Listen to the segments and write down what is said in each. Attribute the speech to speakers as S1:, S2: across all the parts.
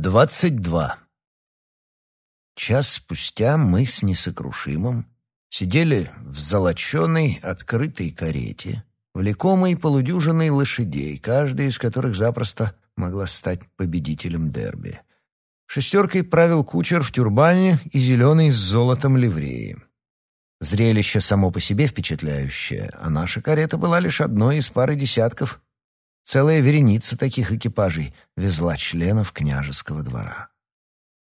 S1: Двадцать два. Час спустя мы с несокрушимым сидели в золоченой открытой карете, влекомой полудюжиной лошадей, каждая из которых запросто могла стать победителем дерби. Шестеркой правил кучер в тюрбане и зеленой с золотом ливреи. Зрелище само по себе впечатляющее, а наша карета была лишь одной из пары десятков Целая вереница таких экипажей везла членов княжеского двора.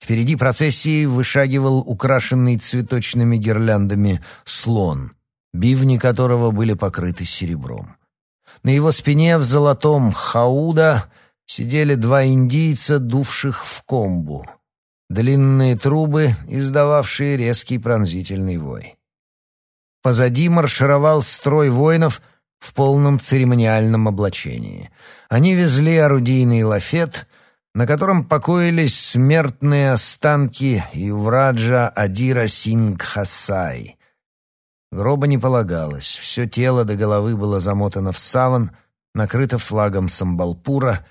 S1: Впереди процессии вышагивал украшенный цветочными гирляндами слон, бивни которого были покрыты серебром. На его спине в золотом хауда сидели два индийца, дувших в комбу. Длинные трубы, издававшие резкий пронзительный вой. Позади маршировал строй воинов — в полном церемониальном облачении. Они везли орудийный лафет, на котором покоились смертные останки Ювраджа Адира Сингхасай. Гроба не полагалось, все тело до головы было замотано в саван, накрыто флагом Самбалпура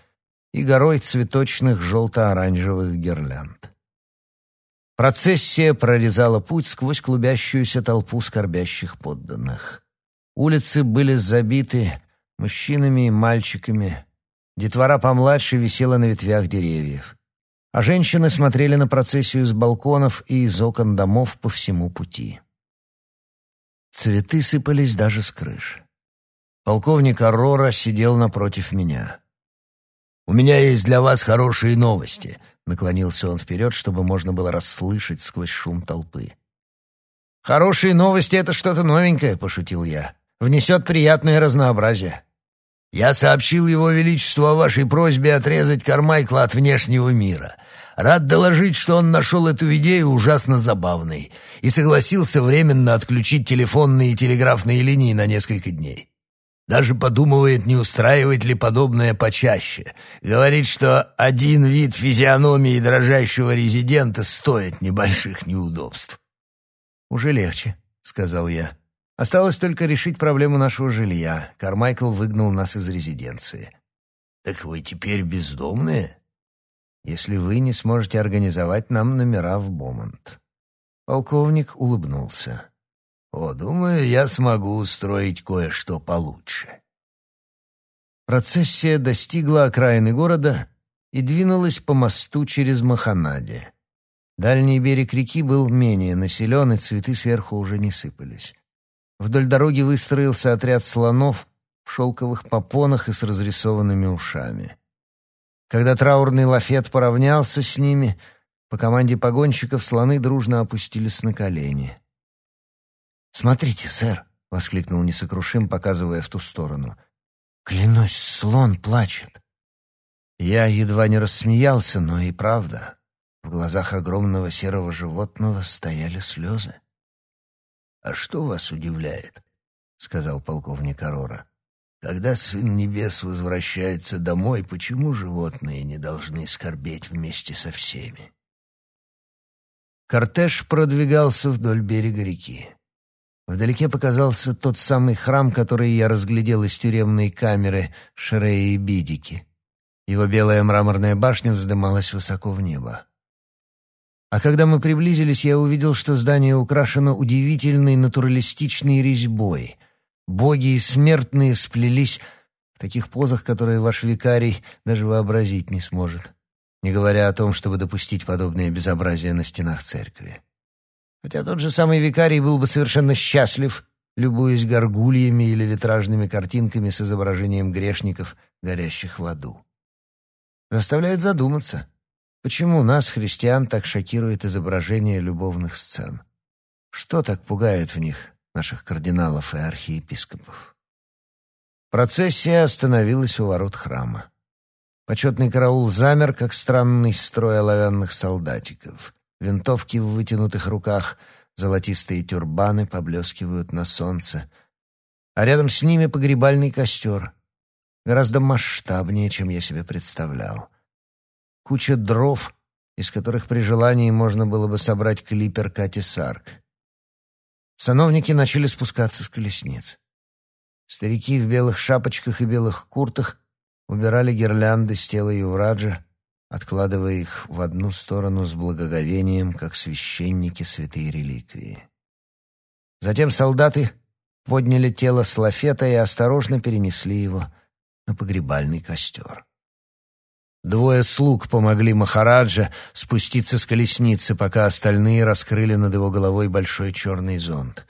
S1: и горой цветочных желто-оранжевых гирлянд. Процессия прорезала путь сквозь клубящуюся толпу скорбящих подданных. Улицы были забиты мужчинами и мальчиками. Детвора помладше висела на ветвях деревьев. А женщины смотрели на процессию с балконов и из окон домов по всему пути. Цветы сыпались даже с крыш. Полковник Аррора сидел напротив меня. «У меня есть для вас хорошие новости», — наклонился он вперед, чтобы можно было расслышать сквозь шум толпы. «Хорошие новости — это что-то новенькое», — пошутил я внесет приятное разнообразие. Я сообщил его величеству о вашей просьбе отрезать Кармайкла от внешнего мира. Рад доложить, что он нашел эту идею ужасно забавной и согласился временно отключить телефонные и телеграфные линии на несколько дней. Даже подумывает, не устраивать ли подобное почаще. Говорит, что один вид физиономии дрожащего резидента стоит небольших неудобств. «Уже легче», — сказал я. Осталось только решить проблему нашего жилья. Кармайкл выгнал нас из резиденции. «Так вы теперь бездомные?» «Если вы не сможете организовать нам номера в Бомонт». Полковник улыбнулся. «О, думаю, я смогу устроить кое-что получше». Процессия достигла окраины города и двинулась по мосту через Маханаде. Дальний берег реки был менее населен, и цветы сверху уже не сыпались. Вдоль дороги выстроился отряд слонов в шелковых попонах и с разрисованными ушами. Когда траурный лафет поравнялся с ними, по команде погонщиков слоны дружно опустились на колени. «Смотрите, сэр!» — воскликнул несокрушим, показывая в ту сторону. «Клянусь, слон плачет!» Я едва не рассмеялся, но и правда. В глазах огромного серого животного стояли слезы. «А что вас удивляет?» — сказал полковник Арора. «Когда Сын Небес возвращается домой, почему животные не должны скорбеть вместе со всеми?» Кортеж продвигался вдоль берега реки. Вдалеке показался тот самый храм, который я разглядел из тюремной камеры Шреи и Бидики. Его белая мраморная башня вздымалась высоко в небо. А когда мы приблизились, я увидел, что здание украшено удивительной натуралистичной резьбой. Боги и смертные сплелись в таких позах, которые ваш викарий даже вообразить не сможет, не говоря о том, чтобы допустить подобное безобразие на стенах церкви. Хотя тот же самый викарий был бы совершенно счастлив, любуясь горгульями или витражными картинками с изображением грешников, горящих в аду. Заставляет задуматься — Почему нас, христиан, так шокирует изображение любовных сцен? Что так пугает в них наших кардиналов и архиепископов? Процессия остановилась у ворот храма. Почетный караул замер, как странный строй оловянных солдатиков. Винтовки в вытянутых руках, золотистые тюрбаны поблескивают на солнце. А рядом с ними погребальный костер. Гораздо масштабнее, чем я себе представлял куча дров, из которых при желании можно было бы собрать клипер Кати Сарк. Сановники начали спускаться с колесниц. Старики в белых шапочках и белых куртах убирали гирлянды с тела Ювраджа, откладывая их в одну сторону с благоговением, как священники святые реликвии. Затем солдаты подняли тело с лафета и осторожно перенесли его на погребальный костер. Двое слуг помогли Махараджа спуститься с колесницы, пока остальные раскрыли над его головой большой черный зонт.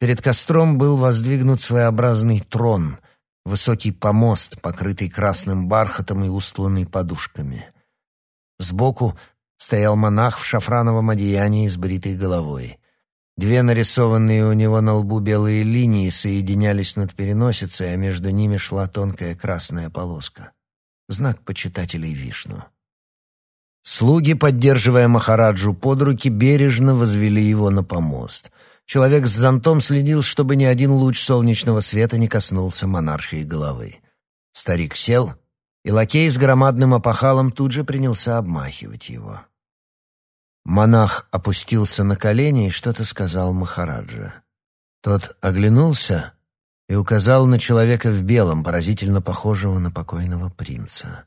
S1: Перед костром был воздвигнут своеобразный трон, высокий помост, покрытый красным бархатом и устланный подушками. Сбоку стоял монах в шафрановом одеянии с бритой головой. Две нарисованные у него на лбу белые линии соединялись над переносицей, а между ними шла тонкая красная полоска. Знак почитателей Вишну. Слуги, поддерживая Махараджу под руки, бережно возвели его на помост. Человек с зонтом следил, чтобы ни один луч солнечного света не коснулся монаршей головы. Старик сел, и лакей с громадным опахалом тут же принялся обмахивать его. Монах опустился на колени и что-то сказал Махараджа. Тот оглянулся и указал на человека в белом, поразительно похожего на покойного принца.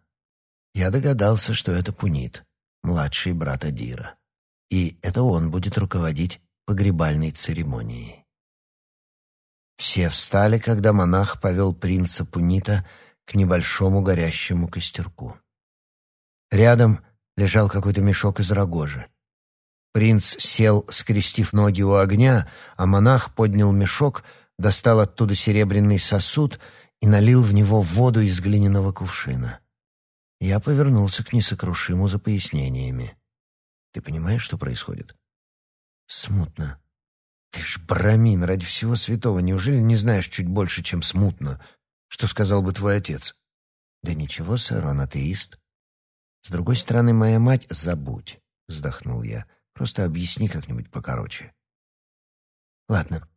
S1: Я догадался, что это Пунит, младший брат Адира. И это он будет руководить погребальной церемонией. Все встали, когда монах повел принца Пунита к небольшому горящему костерку. Рядом лежал какой-то мешок из рогожи. Принц сел, скрестив ноги у огня, а монах поднял мешок, достал оттуда серебряный сосуд и налил в него воду из глиняного кувшина. Я повернулся к несокрушиму за пояснениями. «Ты понимаешь, что происходит?» «Смутно. Ты ж брамин, ради всего святого. Неужели не знаешь чуть больше, чем смутно? Что сказал бы твой отец?» «Да ничего, сэр, он атеист». «С другой стороны, моя мать — забудь», — вздохнул я. Просто объясни как-нибудь покороче. Ладно.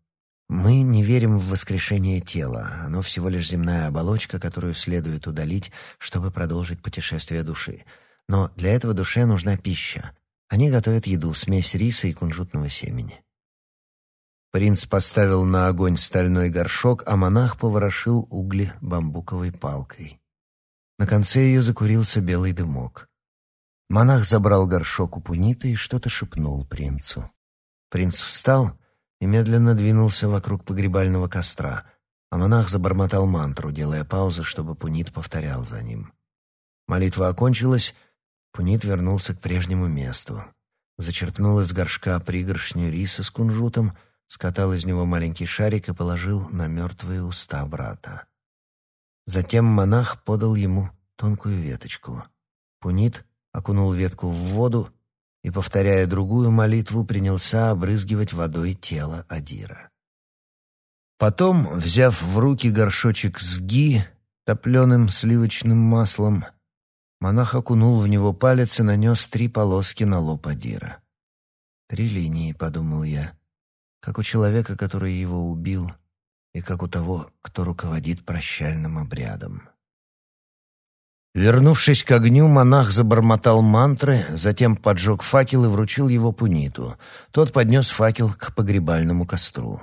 S1: Мы не верим в воскрешение тела. Оно всего лишь земная оболочка, которую следует удалить, чтобы продолжить путешествие души. Но для этого душе нужна пища. Они готовят еду, смесь риса и кунжутного семени. Принц поставил на огонь стальной горшок, а монах поворошил угли бамбуковой палкой. На конце ее закурился белый дымок. Монах забрал горшок у пунита и что-то шепнул принцу. Принц встал и медленно двинулся вокруг погребального костра, а монах забормотал мантру, делая паузы, чтобы пунит повторял за ним. Молитва окончилась, пунит вернулся к прежнему месту. Зачерпнул из горшка пригоршню риса с кунжутом, скатал из него маленький шарик и положил на мертвые уста брата. Затем монах подал ему тонкую веточку. Пунит окунул ветку в воду и, повторяя другую молитву, принялся обрызгивать водой тело Адира. Потом, взяв в руки горшочек с ги, топленым сливочным маслом, монах окунул в него палец и нанес три полоски на лоб Адира. «Три линии», — подумал я, — «как у человека, который его убил, и как у того, кто руководит прощальным обрядом». Вернувшись к огню, монах забормотал мантры, затем поджег факел и вручил его пуниту. Тот поднес факел к погребальному костру.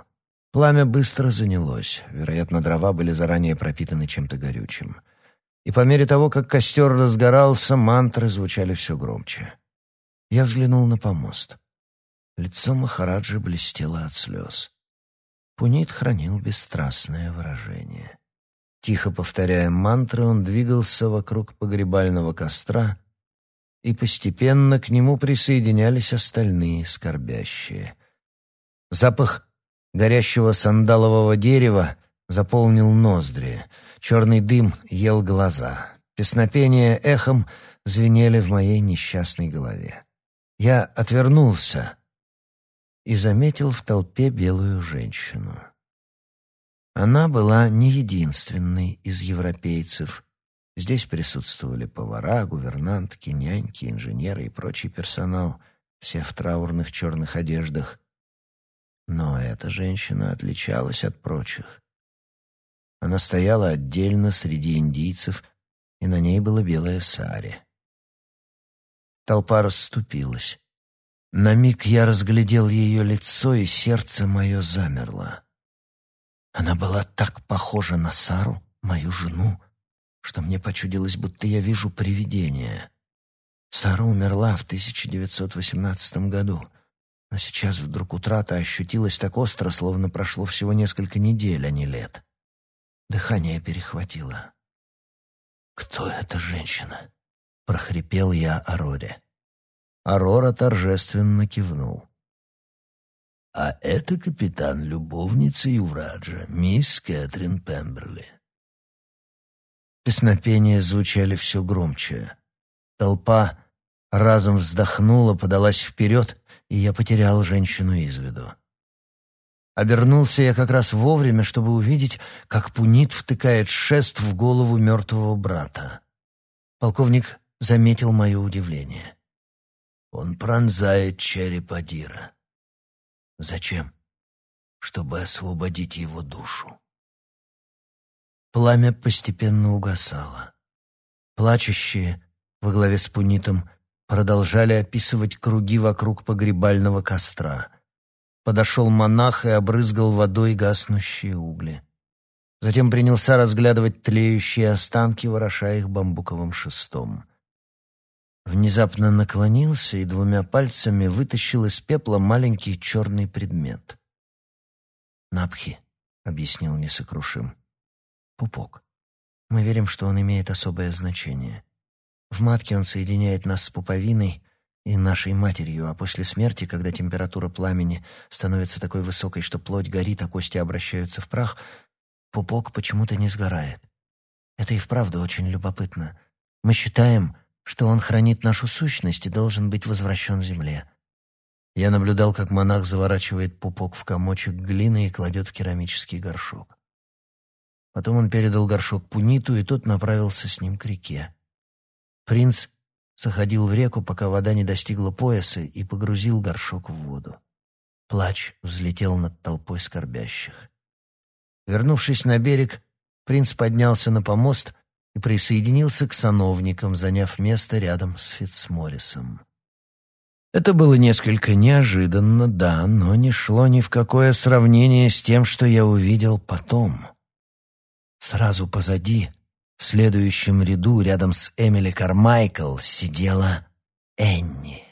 S1: Пламя быстро занялось. Вероятно, дрова были заранее пропитаны чем-то горючим. И по мере того, как костер разгорался, мантры звучали все громче. Я взглянул на помост. Лицо Махараджи блестело от слез. Пунит хранил бесстрастное выражение. Тихо повторяя мантры, он двигался вокруг погребального костра, и постепенно к нему присоединялись остальные скорбящие. Запах горящего сандалового дерева заполнил ноздри, черный дым ел глаза, песнопения эхом звенели в моей несчастной голове. Я отвернулся и заметил в толпе белую женщину. Она была не единственной из европейцев. Здесь присутствовали повара, гувернантки, няньки, инженеры и прочий персонал, все в траурных черных одеждах. Но эта женщина отличалась от прочих. Она стояла отдельно среди индийцев, и на ней было белое сари. Толпа расступилась. На миг я разглядел ее лицо, и сердце мое замерло. Она была так похожа на Сару, мою жену, что мне почудилось, будто я вижу привидение. Сара умерла в 1918 году, но сейчас вдруг утрата ощутилась так остро, словно прошло всего несколько недель, а не лет. Дыхание перехватило. «Кто эта женщина?» — прохрипел я Ароре. Арора торжественно кивнул. «А это капитан любовницы Ювраджа, мисс Кэтрин Пемберли». Песнопения звучали все громче. Толпа разом вздохнула, подалась вперед, и я потерял женщину из виду. Обернулся я как раз вовремя, чтобы увидеть, как Пунит втыкает шест в голову мертвого брата. Полковник заметил мое удивление. Он пронзает череп Адира. Зачем? Чтобы освободить его душу. Пламя постепенно угасало. Плачущие во главе с Пунитом продолжали описывать круги вокруг погребального костра. Подошел монах и обрызгал водой гаснущие угли. Затем принялся разглядывать тлеющие останки, вороша их бамбуковым шестом. Внезапно наклонился и двумя пальцами вытащил из пепла маленький черный предмет. «Напхи», — объяснил несокрушим. «Пупок. Мы верим, что он имеет особое значение. В матке он соединяет нас с пуповиной и нашей матерью, а после смерти, когда температура пламени становится такой высокой, что плоть горит, а кости обращаются в прах, пупок почему-то не сгорает. Это и вправду очень любопытно. Мы считаем, что он хранит нашу сущность и должен быть возвращен земле. Я наблюдал, как монах заворачивает пупок в комочек глины и кладет в керамический горшок. Потом он передал горшок Пуниту, и тот направился с ним к реке. Принц заходил в реку, пока вода не достигла пояса, и погрузил горшок в воду. Плач взлетел над толпой скорбящих. Вернувшись на берег, принц поднялся на помост и присоединился к сановникам, заняв место рядом с Фитцморрисом. Это было несколько неожиданно, да, но не шло ни в какое сравнение с тем, что я увидел потом. Сразу позади в следующем ряду рядом с Эмили Кармайкл сидела Энни.